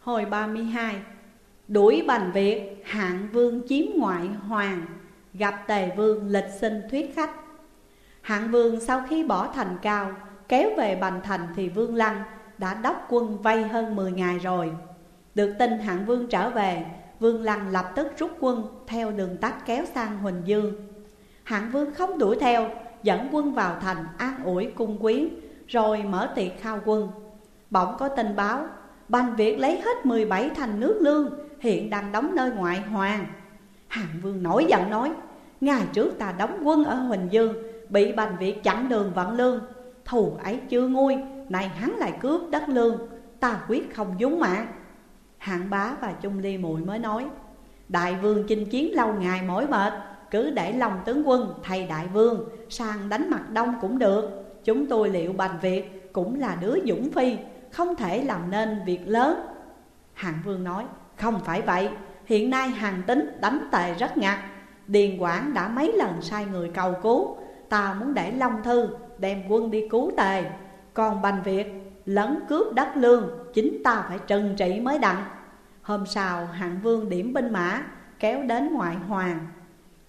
Hồi 32 Đuổi bành Việt, hạng vương chiếm ngoại hoàng Gặp tề vương lịch sinh thuyết khách. Hạng vương sau khi bỏ thành cao Kéo về bành thành thì vương lăng Đã đốc quân vây hơn 10 ngày rồi. Được tin hạng vương trở về Vương lăng lập tức rút quân Theo đường tắt kéo sang Huỳnh Dương. Hạng vương không đuổi theo Dẫn quân vào thành an ủi cung quyến Rồi mở tiệc khao quân. Bỗng có tin báo Bành Việt lấy hết 17 thành nước lương, Hiện đang đóng nơi ngoại hoàng. Hạng vương nổi giận nói, Ngày trước ta đóng quân ở Huỳnh Dương, Bị Bành Việt chặn đường vận lương. Thù ấy chưa nguôi Này hắn lại cướp đất lương. Ta quyết không dũng mạng Hạng bá và Trung Ly muội mới nói, Đại vương chinh chiến lâu ngày mỏi mệt, Cứ để lòng tướng quân thay đại vương, Sang đánh mặt đông cũng được. Chúng tôi liệu Bành Việt cũng là đứa dũng phi không thể làm nên việc lớn. Hạng vương nói, Không phải vậy. Hiện nay hàng tính đánh tề rất ngặt. Điền Quảng đã mấy lần sai người cầu cứu. Ta muốn để Long Thư đem quân đi cứu tề. Còn Bành Việt lấn cướp đất lương, Chính ta phải trừng trị mới đặng. Hôm sau hạng vương điểm binh mã, Kéo đến ngoại hoàng.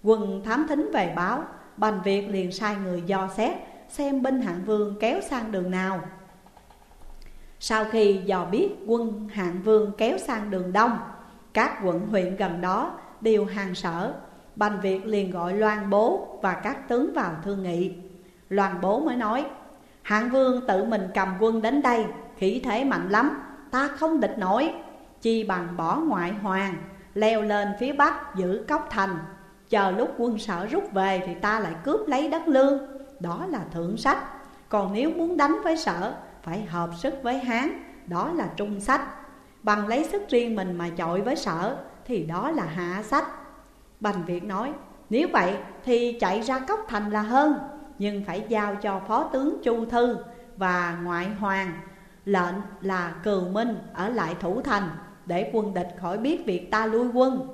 Quân thám thính về báo, Bành Việt liền sai người do xét, Xem binh hạng vương kéo sang đường nào. Sau khi dò biết quân hạng vương kéo sang đường đông, Các quận huyện gần đó đều hàng sở. Bành Việt liền gọi Loan Bố và các tướng vào thương nghị. Loan Bố mới nói, Hạng vương tự mình cầm quân đến đây, Khí thế mạnh lắm, Ta không địch nổi. Chi bằng bỏ ngoại hoàng, Leo lên phía bắc giữ cốc thành. Chờ lúc quân sở rút về Thì ta lại cướp lấy đất lương. Đó là thượng sách. Còn nếu muốn đánh với sở phải hợp sức với Hán, Đó là trung sách. Bằng lấy sức riêng mình mà chọi với sở, Thì đó là hạ sách. Bành Việt nói, Nếu vậy thì chạy ra cốc thành là hơn, Nhưng phải giao cho phó tướng Chu Thư Và ngoại hoàng. Lệnh là cừu minh ở lại thủ thành Để quân địch khỏi biết việc ta lui quân.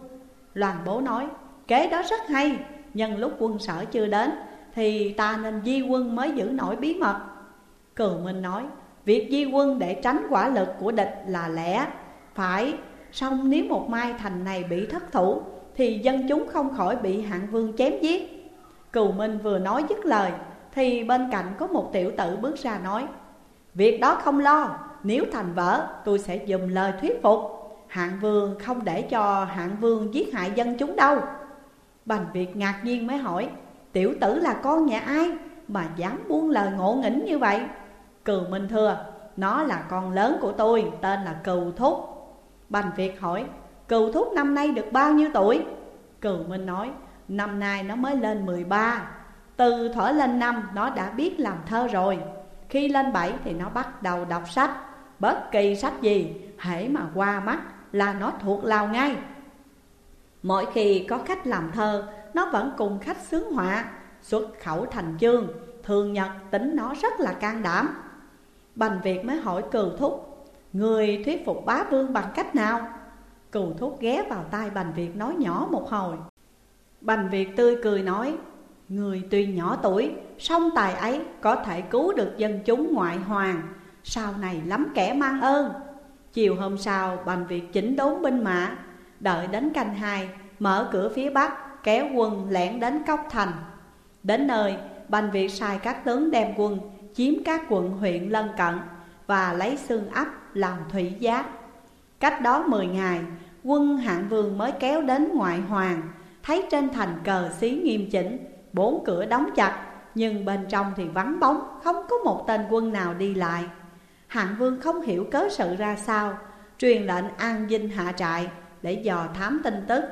Loan bố nói, Kế đó rất hay nhân lúc quân sở chưa đến Thì ta nên di quân mới giữ nổi bí mật. Cừu minh nói Việc di quân để tránh quả lực của địch là lẽ. Phải, song nếu một mai thành này bị thất thủ, thì dân chúng không khỏi bị hạng vương chém giết. Cừu Minh vừa nói dứt lời, Thì bên cạnh có một tiểu tử bước ra nói, Việc đó không lo, Nếu thành vỡ, tôi sẽ dùng lời thuyết phục. Hạng vương không để cho hạng vương giết hại dân chúng đâu. Bành Việt ngạc nhiên mới hỏi, Tiểu tử là con nhà ai mà dám buông lời ngộ nghĩnh như vậy? Cừu Minh thưa, Nó là con lớn của tôi, tên là Cừu Thúc. Bành Việt hỏi Cừu thúc năm nay được bao nhiêu tuổi? Cừu Minh nói, Năm nay nó mới lên 13 Từ thở lên năm, nó đã biết làm thơ rồi. Khi lên 7 thì nó bắt đầu đọc sách. Bất kỳ sách gì hãy mà qua mắt là nó thuộc lao ngay. Mỗi khi có khách làm thơ, Nó vẫn cùng khách sướng họa, Xuất khẩu thành chương. Thường nhật tính nó rất là can đảm. Bành Việt mới hỏi cừu thúc, Người thuyết phục bá vương bằng cách nào? Cừu thúc ghé vào tai Bành Việt nói nhỏ một hồi. Bành Việt tươi cười nói, Người tuy nhỏ tuổi, song tài ấy có thể cứu được dân chúng ngoại hoàng, Sau này lắm kẻ mang ơn. Chiều hôm sau, Bành Việt chỉnh đốn binh mã, Đợi đến canh hai, Mở cửa phía bắc, Kéo quân lẻn đến Cốc Thành. Đến nơi, Bành Việt sai các tướng đem quân Chiếm các quận huyện lân cận Và lấy xương ấp làm thủy giáp Cách đó 10 ngày, Quân hạng vương mới kéo đến ngoại hoàng, Thấy trên thành cờ xí nghiêm chỉnh, Bốn cửa đóng chặt, Nhưng bên trong thì vắng bóng, Không có một tên quân nào đi lại. Hạng vương không hiểu cớ sự ra sao, Truyền lệnh an dinh hạ trại Để dò thám tin tức.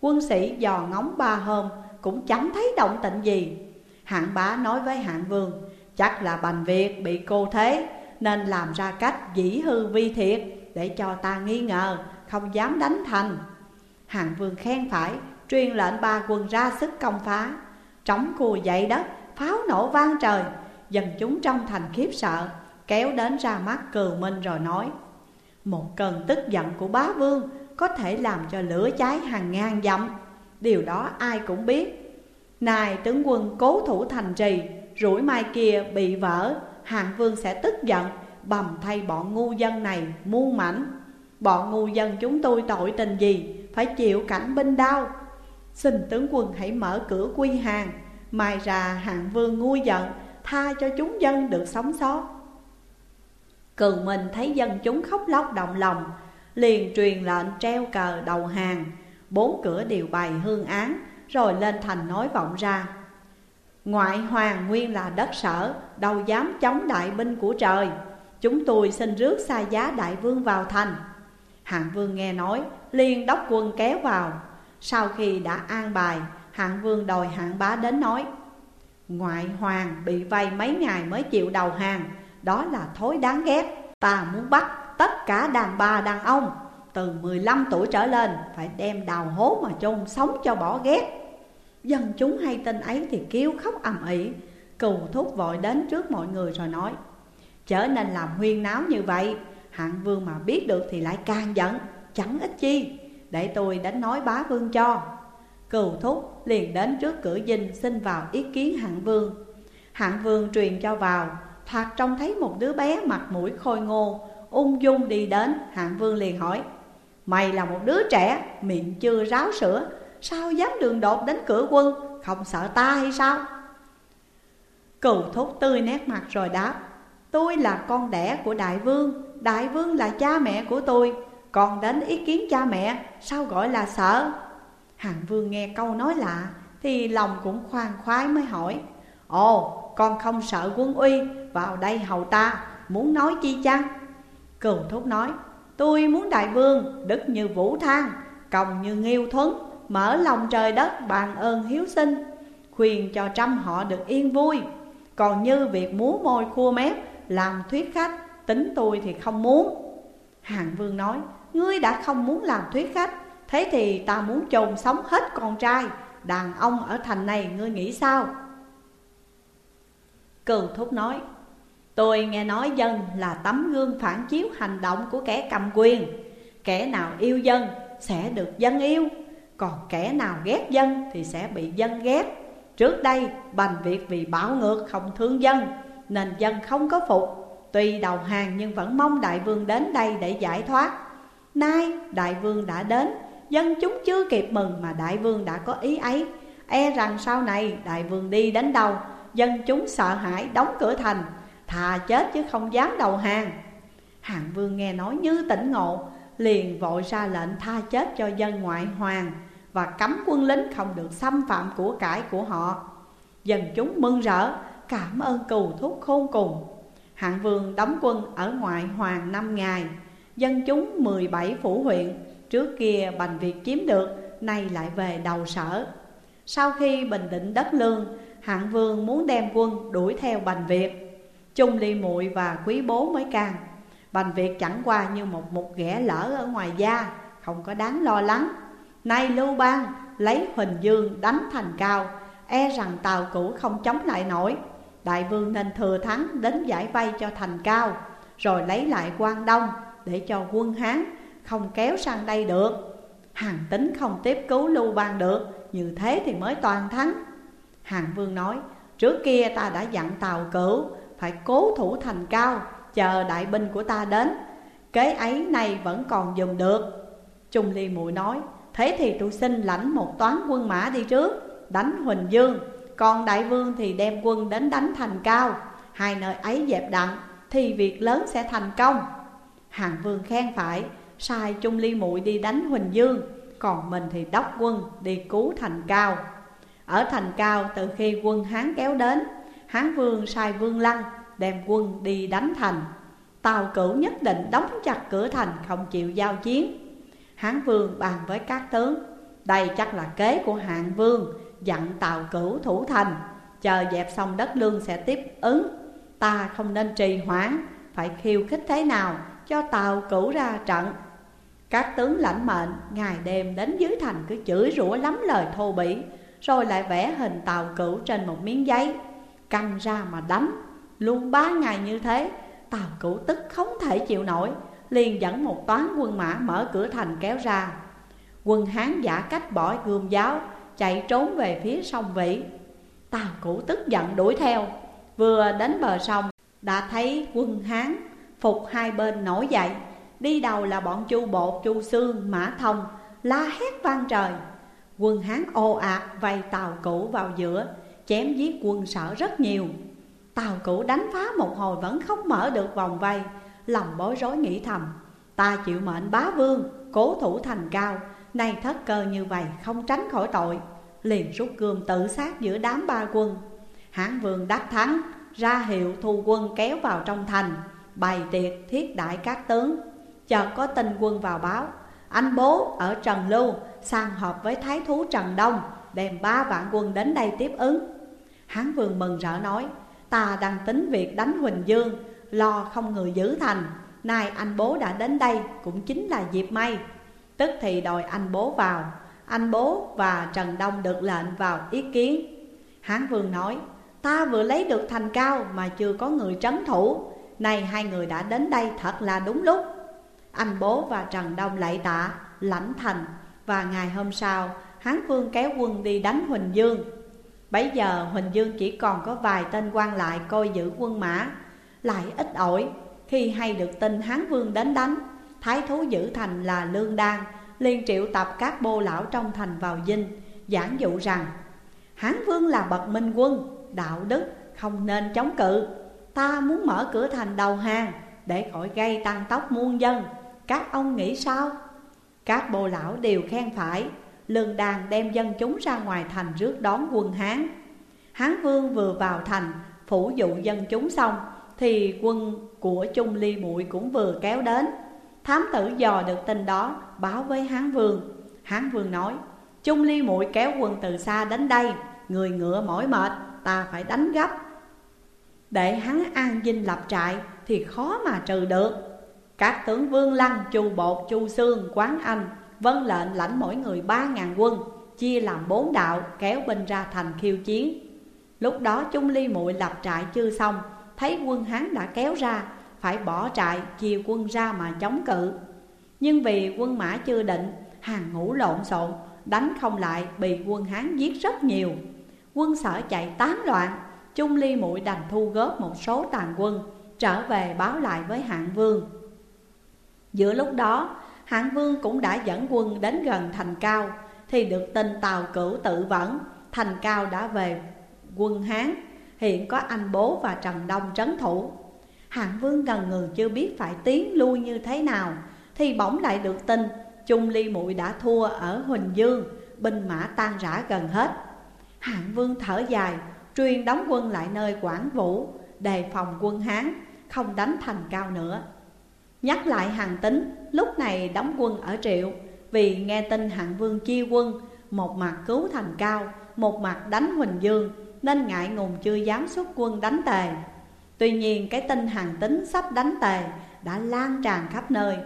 Quân sĩ dò ngóng ba hôm, Cũng chẳng thấy động tĩnh gì. Hạng bá nói với hạng vương Chắc là bành Việt bị cô thế, Nên làm ra cách dĩ hư vi thiệt Để cho ta nghi ngờ, Không dám đánh thành. Hàng vương khen phải, Truyền lệnh ba quân ra sức công phá. Trống cùa dậy đất, Pháo nổ vang trời. Dân chúng trong thành khiếp sợ, Kéo đến ra mắt cừu minh rồi nói, Một cơn tức giận của bá vương Có thể làm cho lửa cháy hàng ngàn dặm. Điều đó ai cũng biết. Này tướng quân cố thủ thành trì Rủi mai kia bị vỡ, Hạng vương sẽ tức giận, Bầm thay bọn ngu dân này muôn mảnh. Bọn ngu dân chúng tôi tội tình gì? Phải chịu cảnh binh đau Xin tướng quân hãy mở cửa quy hàng. Mai ra hạng vương ngu giận, Tha cho chúng dân được sống sót. Cường mình thấy dân chúng khóc lóc động lòng, Liền truyền lệnh treo cờ đầu hàng. Bốn cửa đều bày hương án, Rồi lên thành nói vọng ra. Ngoại hoàng nguyên là đất sở, Đâu dám chống đại binh của trời. Chúng tôi xin rước xa giá đại vương vào thành. Hạng vương nghe nói, liền đốc quân kéo vào. Sau khi đã an bài, Hạng vương đòi hạng bá đến nói, Ngoại hoàng bị vây mấy ngày mới chịu đầu hàng, Đó là thối đáng ghét. Ta muốn bắt tất cả đàn bà đàn ông, Từ 15 tuổi trở lên Phải đem đào hố mà chôn sống cho bỏ ghét. Dân chúng hay tin ấy thì kêu khóc ầm ĩ Cừu thúc vội đến trước mọi người rồi nói trở nên làm huyên náo như vậy, Hạng vương mà biết được thì lại càng giận, Chẳng ích chi, Để tôi đánh nói bá vương cho. Cừu thúc liền đến trước cửa dinh xin vào ý kiến hạng vương. Hạng vương truyền cho vào, Thoạt trông thấy một đứa bé mặt mũi khôi ngô, Ung dung đi đến, Hạng vương liền hỏi, Mày là một đứa trẻ, Miệng chưa ráo sữa Sao dám đường đột đến cửa quân? Không sợ ta hay sao? Cừu thúc tươi nét mặt rồi đáp, Tôi là con đẻ của đại vương Đại vương là cha mẹ của tôi. Còn đến ý kiến cha mẹ, Sao gọi là sợ? Hàng vương nghe câu nói lạ, Thì lòng cũng khoan khoái mới hỏi, Ồ, con không sợ quân uy, Vào đây hầu ta, Muốn nói chi chăng? Cừu thúc nói, Tôi muốn đại vương, Đức như vũ thang Còng như nghiêu thuấn. Mở lòng trời đất bàn ơn hiếu sinh, Khuyên cho trăm họ được yên vui. Còn như việc múa môi khua mép, Làm thuyết khách, Tính tôi thì không muốn. Hàng vương nói, Ngươi đã không muốn làm thuyết khách, Thế thì ta muốn chôn sống hết con trai. Đàn ông ở thành này ngươi nghĩ sao? Cừu thúc nói, Tôi nghe nói dân là tấm gương phản chiếu hành động của kẻ cầm quyền. Kẻ nào yêu dân sẽ được dân yêu. Còn kẻ nào ghét dân thì sẽ bị dân ghét. Trước đây, Bành Việt vì bạo ngược không thương dân, Nên dân không có phục. Tuy đầu hàng nhưng vẫn mong đại vương đến đây để giải thoát. Nay, đại vương đã đến, Dân chúng chưa kịp mừng mà đại vương đã có ý ấy. E rằng sau này, đại vương đi đến đâu, Dân chúng sợ hãi đóng cửa thành, Thà chết chứ không dám đầu hàng. Hàng vương nghe nói như tỉnh ngộ, Liền vội ra lệnh tha chết cho dân ngoại hoàng. Và cấm quân lính không được xâm phạm của cải của họ. Dân chúng mừng rỡ, Cảm ơn cừu thúc khôn cùng. Hạng vương đóng quân ở ngoại hoàng năm ngày, Dân chúng 17 phủ huyện, Trước kia Bành Việt chiếm được, Nay lại về đầu sở. Sau khi bình định đất lương, Hạng vương muốn đem quân đuổi theo Bành Việt Trung ly muội và quý bố mới càng Bành Việt chẳng qua như một mục ghẻ lỡ ở ngoài da, Không có đáng lo lắng. Nay Lưu Bang lấy Huỳnh Dương đánh thành cao E rằng tàu cũ không chống lại nổi. Đại vương nên thừa thắng đến giải vây cho thành cao, Rồi lấy lại quan đông để cho quân Hán không kéo sang đây được. Hàng tính không tiếp cứu Lưu Bang được, Như thế thì mới toàn thắng. Hàng Vương nói, Trước kia ta đã dặn tàu cửu Phải cố thủ thành cao, Chờ đại binh của ta đến. Kế ấy này vẫn còn dùng được. Trung Ly muội nói Thế thì tôi xin lãnh một toán quân mã đi trước, Đánh Huỳnh Dương. Còn đại vương thì đem quân đến đánh thành cao. Hai nơi ấy dẹp đặng, Thì việc lớn sẽ thành công. Hàng vương khen phải, Sai Trung Ly muội đi đánh Huỳnh Dương, Còn mình thì đốc quân đi cứu thành cao. Ở thành cao, từ khi quân Hán kéo đến, Hán vương sai vương lăng đem quân đi đánh thành. Tào cửu nhất định đóng chặt cửa thành, không chịu giao chiến. Hán vương bàn với các tướng. Đây chắc là kế của hạng vương, Dặn tàu cửu thủ thành. Chờ dẹp xong đất lương sẽ tiếp ứng. Ta không nên trì hoãn, Phải khiêu khích thế nào cho tàu cửu ra trận. Các tướng lãnh mệnh, ngày đêm đến dưới thành cứ chửi rủa lắm lời thô bỉ, Rồi lại vẽ hình tàu cửu trên một miếng giấy. Căng ra mà đánh. Luôn ba ngày như thế Tàu cửu tức không thể chịu nổi. Liền dẫn một toán quân mã mở cửa thành kéo ra. Quân Hán giả cách bỏ gươm giáo Chạy trốn về phía sông Vĩ. Tào Cũ tức giận đuổi theo. Vừa đến bờ sông Đã thấy quân Hán phục hai bên nổi dậy. Đi đầu là bọn chu bột, chu xương, mã thông La hét vang trời. Quân Hán ồ ạt vây tàu cũ vào giữa Chém giết quân sở rất nhiều. Tàu cũ đánh phá một hồi vẫn không mở được vòng vây. Lòng bối rối nghĩ thầm. Ta chịu mệnh bá vương, Cố thủ thành cao. Nay thất cơ như vậy, không tránh khỏi tội. Liền rút gươm tự sát giữa đám ba quân. Hán vương đắc thắng, Ra hiệu thu quân kéo vào trong thành, Bày tiệc thiết đại các tướng. Chợt có tin quân vào báo, Anh bố ở Trần Lưu, sang họp với thái thú Trần Đông, Đem ba vạn quân đến đây tiếp ứng. Hán vương mừng rỡ nói, Ta đang tính việc đánh Huỳnh Dương Lo không người giữ thành, Nay anh bố đã đến đây cũng chính là dịp may. Tức thì đòi anh bố vào, Anh bố và Trần Đông được lệnh vào ý kiến. Hán vương nói, Ta vừa lấy được thành cao mà chưa có người trấn thủ, Nay hai người đã đến đây thật là đúng lúc. Anh bố và Trần Đông lạy tạ, lãnh thành, Và ngày hôm sau, Hán vương kéo quân đi đánh Huỳnh Dương. Bấy giờ Huỳnh Dương chỉ còn có vài tên quan lại coi giữ quân mã lại ít ỏi. Khi hay được tin Hán Vương đến đánh, Thái thú giữ thành là Lương Đan, liền triệu tập các bô lão trong thành vào dinh, Giảng dụ rằng, Hán Vương là bậc minh quân, Đạo đức không nên chống cự. Ta muốn mở cửa thành đầu hàng Để khỏi gây tăng tốc muôn dân. Các ông nghĩ sao? Các bô lão đều khen phải. Lương đàn đem dân chúng ra ngoài thành rước đón quân Hán. Hán vương vừa vào thành, phủ dụ dân chúng xong thì quân của Trung Ly Bụi cũng vừa kéo đến. Thám tử dò được tin đó báo với Hán vương. Hán vương nói Trung Ly muội kéo quân từ xa đến đây Người ngựa mỏi mệt ta phải đánh gấp. Để hắn an dinh lập trại thì khó mà trừ được. Các tướng Vương Lăng, Chu Bột, Chu Sương, Quán Anh Vân lệnh lãnh mỗi người ba ngàn quân Chia làm bốn đạo kéo binh ra thành khiêu chiến. Lúc đó Trung Ly muội lập trại chưa xong Thấy quân Hán đã kéo ra, Phải bỏ trại, chia quân ra mà chống cự. Nhưng vì quân mã chưa định, Hàng ngũ lộn xộn, Đánh không lại, bị quân Hán giết rất nhiều. Quân sở chạy tán loạn Trung Ly muội đành thu góp một số tàn quân, Trở về báo lại với hạng vương. Giữa lúc đó, Hạng vương cũng đã dẫn quân đến gần thành cao, Thì được tin tàu cửu tự vẫn, Thành cao đã về quân Hán. Hiện có anh bố và Trần Đông trấn thủ. Hạng vương gần ngừ chưa biết phải tiến lui như thế nào, Thì bỗng lại được tin Trung Ly muội đã thua ở Huỳnh Dương, Binh mã tan rã gần hết. Hạng vương thở dài, Truyền đóng quân lại nơi Quảng Vũ, Đề phòng quân Hán, Không đánh thành cao nữa. Nhắc lại hàng tính Lúc này đóng quân ở Triệu, Vì nghe tin hạng vương chia quân, Một mặt cứu thành cao, Một mặt đánh Huỳnh Dương nên ngại ngùng chưa dám xuất quân đánh tề. Tuy nhiên, cái tin hàng tính sắp đánh tề Đã lan tràn khắp nơi.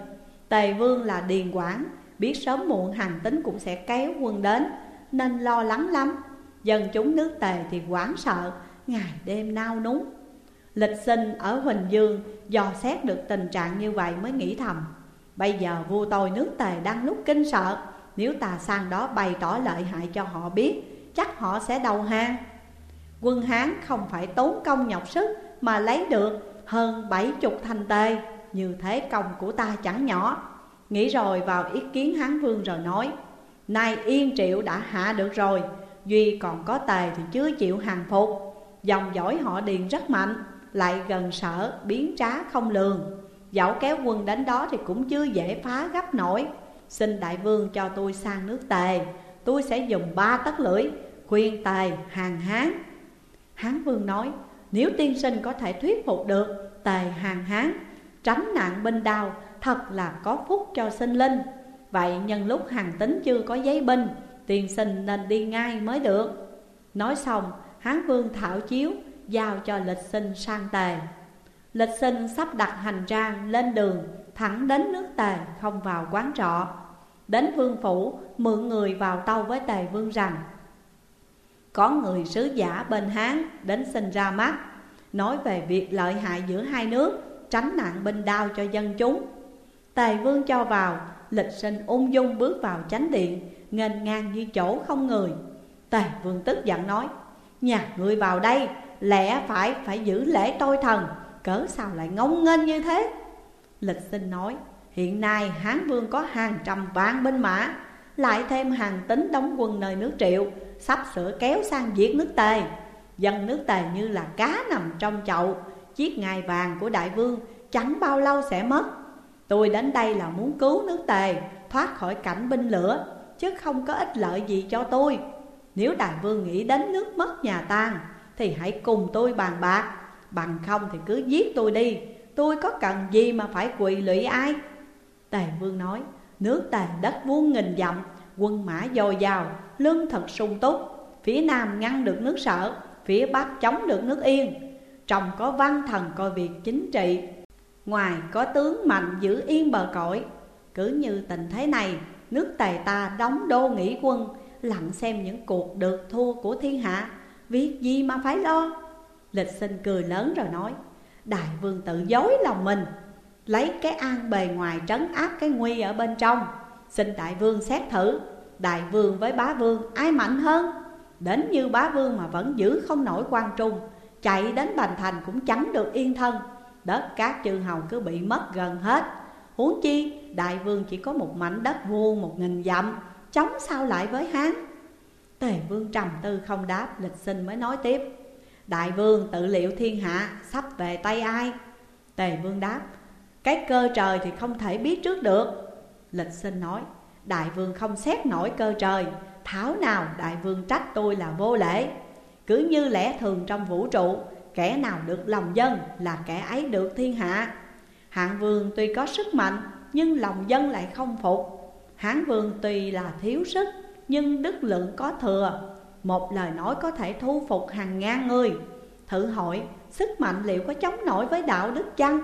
Tề vương là điền quảng, Biết sớm muộn hàng tính cũng sẽ kéo quân đến, Nên lo lắng lắm. Dân chúng nước tề thì hoảng sợ, Ngày đêm nao núng. Lịch sinh ở Huỳnh Dương dò xét được tình trạng như vậy mới nghĩ thầm. Bây giờ vua tôi nước tề đang lúc kinh sợ, Nếu ta sang đó bày tỏ lợi hại cho họ biết, Chắc họ sẽ đầu hàng. Quân Hán không phải tốn công nhọc sức Mà lấy được hơn bảy chục thành tê, Như thế công của ta chẳng nhỏ. Nghĩ rồi vào ý kiến Hán Vương rồi nói, Nay Yên Triệu đã hạ được rồi, Duy còn có tề thì chưa chịu hàng phục. Dòng dõi họ điền rất mạnh, Lại gần sở biến trá không lường. Dẫu kéo quân đến đó thì cũng chưa dễ phá gấp nổi. Xin đại vương cho tôi sang nước tề, Tôi sẽ dùng ba tấc lưỡi, Khuyên tề, hàng hán Hán vương nói, Nếu tiên sinh có thể thuyết phục được Tề hàng hán, Tránh nạn binh đao, Thật là có phúc cho sinh linh. Vậy nhân lúc hàng tính chưa có giấy binh, Tiên sinh nên đi ngay mới được. Nói xong, Hán vương thảo chiếu, Giao cho lịch sinh sang tề. Lịch sinh sắp đặt hành trang lên đường, Thẳng đến nước tề không vào quán trọ. Đến vương phủ, mượn người vào tâu với tề vương rằng có người sứ giả bên Hán đến xin ra mắt, Nói về việc lợi hại giữa hai nước, Tránh nạn binh đao cho dân chúng. Tề vương cho vào, Lịch sinh ung dung bước vào chánh điện, nghênh ngang như chỗ không người. Tề vương tức giận nói, Nhà người vào đây, lẽ phải phải giữ lễ tôi thần, Cớ sao lại ngông nghênh như thế? Lịch sinh nói, Hiện nay Hán Vương có hàng trăm vạn binh mã, Lại thêm hàng tính đóng quân nơi nước triệu Sắp sửa kéo sang giết nước Tề. Dân nước Tề như là cá nằm trong chậu. Chiếc ngai vàng của đại vương chẳng bao lâu sẽ mất. Tôi đến đây là muốn cứu nước Tề, Thoát khỏi cảnh binh lửa, Chứ không có ích lợi gì cho tôi. Nếu đại vương nghĩ đến nước mất nhà tan Thì hãy cùng tôi bàn bạc. Bằng không thì cứ giết tôi đi. Tôi có cần gì mà phải quỳ lụy ai? Tề vương nói, Nước tề đất vuông nghìn dặm Quân mã dồi dào, Lương thực sung túc. Phía nam ngăn được nước sở, Phía bắc chống được nước yên. Trong có văn thần coi việc chính trị. Ngoài có tướng mạnh giữ yên bờ cõi. Cứ như tình thế này, Nước tề ta đóng đô nghỉ quân Lặng xem những cuộc được thua của thiên hạ. Việc gì mà phải lo? Lịch sinh cười lớn rồi nói, Đại vương tự dối lòng mình, Lấy cái an bề ngoài trấn áp cái nguy ở bên trong. Xin đại vương xét thử. Đại vương với bá vương ai mạnh hơn. Đến như bá vương mà vẫn giữ không nổi quan trung, Chạy đến Bành Thành cũng chẳng được yên thân. Đất các chư hầu cứ bị mất gần hết. Huống chi, đại vương chỉ có một mảnh đất vuông một nghìn dặm, Chống sao lại với Hán Tề vương trầm tư không đáp, Lịch sinh mới nói tiếp. Đại vương tự liệu thiên hạ, sắp về tay ai? Tề vương đáp, Cái cơ trời thì không thể biết trước được. Lịch sinh nói, Đại vương không xét nổi cơ trời, Thảo nào đại vương trách tôi là vô lễ. Cứ như lẽ thường trong vũ trụ, Kẻ nào được lòng dân là kẻ ấy được thiên hạ. Hạng vương tuy có sức mạnh, Nhưng lòng dân lại không phục. Hán vương tuy là thiếu sức, Nhưng đức lượng có thừa. Một lời nói có thể thu phục hàng ngàn người. Thử hỏi, sức mạnh liệu có chống nổi với đạo đức chăng?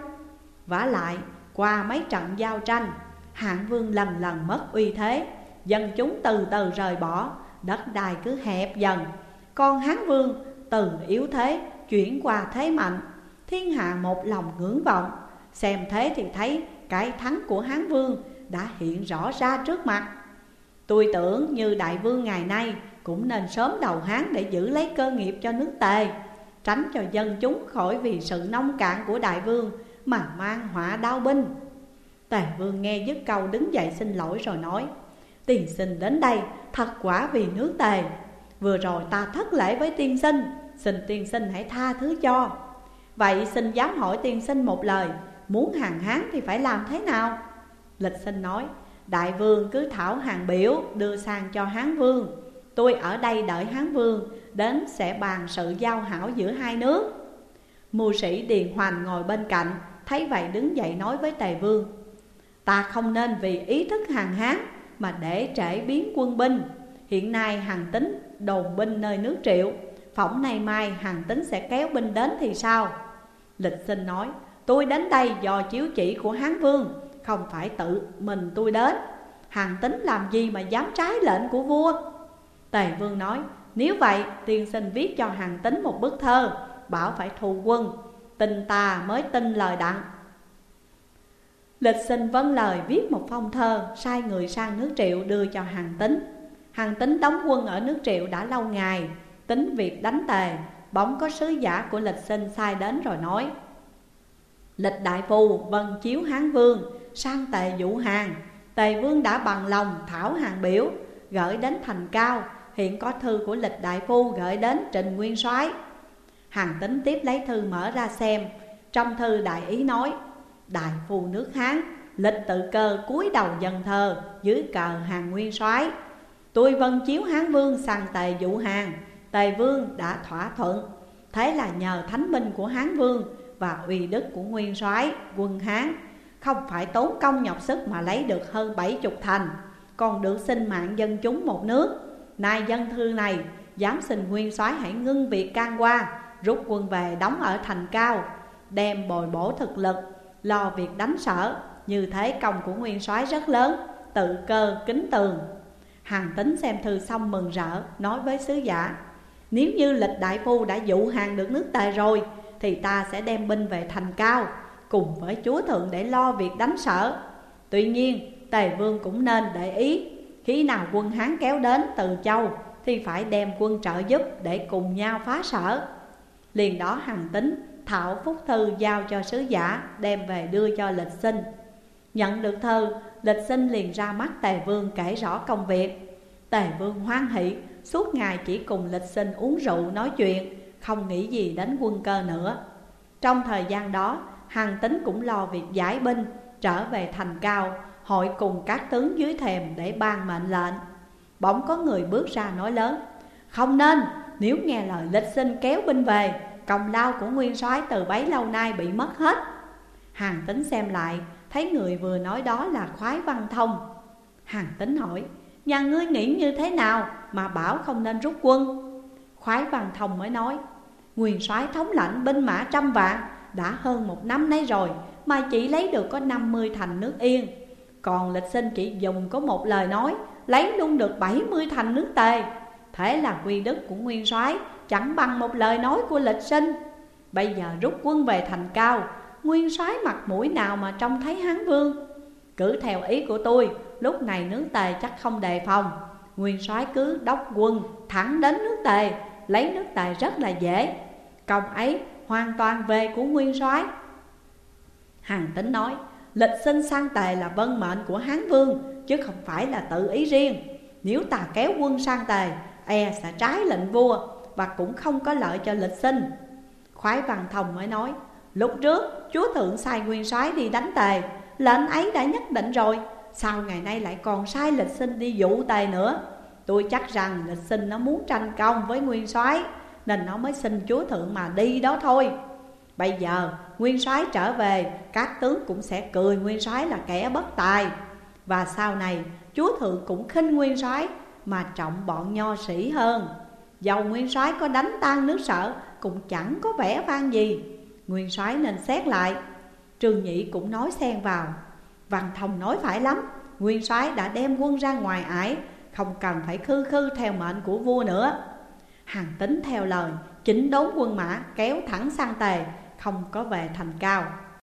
vả lại, qua mấy trận giao tranh Hạng vương lần lần mất uy thế. Dân chúng từ từ rời bỏ. Đất đai cứ hẹp dần. Con Hán vương, từ yếu thế, chuyển qua thế mạnh. Thiên hạ một lòng ngưỡng vọng. Xem thế thì thấy cái thắng của Hán vương đã hiện rõ ra trước mặt. Tôi tưởng như đại vương ngày nay cũng nên sớm đầu Hán để giữ lấy cơ nghiệp cho nước Tề, Tránh cho dân chúng khỏi vì sự nông cạn của đại vương mà mang họa đau binh. Tề vương nghe dứt câu đứng dậy xin lỗi rồi nói, Tiền sinh đến đây, thật quả vì nước Tề. Vừa rồi ta thất lễ với tiên sinh, Xin tiên sinh hãy tha thứ cho. Vậy xin dám hỏi tiên sinh một lời, Muốn hàng Hán thì phải làm thế nào? Lịch sinh nói, Đại vương cứ thảo hàng biểu đưa sang cho Hán vương. Tôi ở đây đợi Hán Vương, Đến sẽ bàn sự giao hảo giữa hai nước. Mưu sĩ Điền Hoành ngồi bên cạnh, Thấy vậy đứng dậy nói với Tề Vương Ta không nên vì ý thức hàng Hán Mà để trễ biến quân binh. Hiện nay hàng tính đồn binh nơi nước triệu. Phỏng nay mai hàng tính sẽ kéo binh đến thì sao? Lịch sinh nói, Tôi đến đây do chiếu chỉ của Hán Vương, Không phải tự mình tôi đến. Hàng tính làm gì mà dám trái lệnh của vua? Tề vương nói, Nếu vậy, tiên sinh viết cho hàng tính một bức thơ, Bảo phải thù quân. Tình ta mới tin lời đặng. Lịch sinh vấn lời viết một phong thơ, Sai người sang nước triệu đưa cho hàng tính Hàng tính đóng quân ở nước triệu đã lâu ngày, Tính việc đánh tề, Bỗng có sứ giả của lịch sinh sai đến rồi nói, Lịch đại phu, vân chiếu hán vương, Sang tề vũ hàng. Tề vương đã bằng lòng thảo hàng biểu, Gửi đến thành cao. Hiện có thư của lịch đại phu gửi đến Trình Nguyên soái. Hàng tính tiếp lấy thư mở ra xem. Trong thư đại ý nói Đại phu nước Hán, Lịch tự cơ cúi đầu dần thờ Dưới cờ hàng nguyên soái. Tôi vân chiếu Hán vương sang tề dụ hàng, Tề vương đã thỏa thuận. Thế là nhờ thánh binh của Hán vương Và uy đức của nguyên soái, quân Hán, Không phải tốn công nhọc sức mà lấy được hơn bảy chục thành, Còn được sinh mạng dân chúng một nước. Nay dân thư này, dám xin nguyên soái hãy ngưng việc can qua, Rút quân về đóng ở thành cao, Đem bồi bổ thực lực Lo việc đánh sở. Như thế công của nguyên soái rất lớn, Tự cơ kính tường. Hàng tính xem thư xong mừng rỡ, Nói với sứ giả, Nếu như lịch đại phu đã dụ hàng được nước tề rồi, Thì ta sẽ đem binh về thành cao, Cùng với chúa thượng để lo việc đánh sở. Tuy nhiên, tề vương cũng nên để ý, khi nào quân Hán kéo đến từ châu, Thì phải đem quân trợ giúp để cùng nhau phá sở. Liền đó hàng tính Thảo Phúc Thư giao cho sứ giả Đem về đưa cho lịch sinh. Nhận được thư, lịch sinh liền ra mắt Tề Vương kể rõ công việc. Tề Vương hoan hỷ, suốt ngày chỉ cùng lịch sinh uống rượu nói chuyện Không nghĩ gì đến quân cơ nữa. Trong thời gian đó, Hằng Tính cũng lo việc giải binh Trở về thành cao, hội cùng các tướng dưới thềm để ban mệnh lệnh. Bỗng có người bước ra nói lớn Không nên, nếu nghe lời lịch sinh kéo binh về Công lao của nguyên soái từ bấy lâu nay bị mất hết. Hàng tính xem lại, Thấy người vừa nói đó là khoái văn thông. Hàng tính hỏi, Nhà ngươi nghĩ như thế nào mà bảo không nên rút quân? Khoái văn thông mới nói, Nguyên soái thống lãnh binh mã trăm vạn, Đã hơn một năm nay rồi, Mà chỉ lấy được có 50 thành nước yên. Còn lịch sinh chỉ dùng có một lời nói, Lấy luôn được 70 thành nước tề. Thế là quy đức của nguyên soái chẳng bằng một lời nói của lịch sinh. Bây giờ rút quân về thành cao, Nguyên soái mặt mũi nào mà trông thấy hán vương? Cứ theo ý của tôi, Lúc này nước tề chắc không đề phòng. Nguyên soái cứ đốc quân thẳng đến nước tề, Lấy nước tề rất là dễ. Công ấy hoàn toàn về của nguyên soái. Hàng tính nói, Lịch sinh sang tề là vân mệnh của Hán Vương, Chứ không phải là tự ý riêng. Nếu ta kéo quân sang tề E sẽ trái lệnh vua Và cũng không có lợi cho lịch sinh. Khoái Văn Thông mới nói, Lúc trước, chúa thượng sai nguyên soái đi đánh tề, Lệnh ấy đã nhất định rồi, Sao ngày nay lại còn sai lịch sinh đi dụ tề nữa? Tôi chắc rằng lịch sinh nó muốn tranh công với nguyên soái, Nên nó mới xin chúa thượng mà đi đó thôi. Bây giờ, nguyên soái trở về, Các tướng cũng sẽ cười nguyên soái là kẻ bất tài. Và sau này, chúa thượng cũng khinh nguyên soái mà trọng bọn nho sĩ hơn. Dầu nguyên soái có đánh tan nước sở, Cũng chẳng có vẻ vang gì. Nguyên soái nên xét lại. Trương Nhị cũng nói xen vào. Văn Thông nói phải lắm, Nguyên soái đã đem quân ra ngoài ải, Không cần phải khư khư theo mệnh của vua nữa. Hàng tính theo lời, Chỉnh đốn quân mã, kéo thẳng sang tề, Không có về thành cao.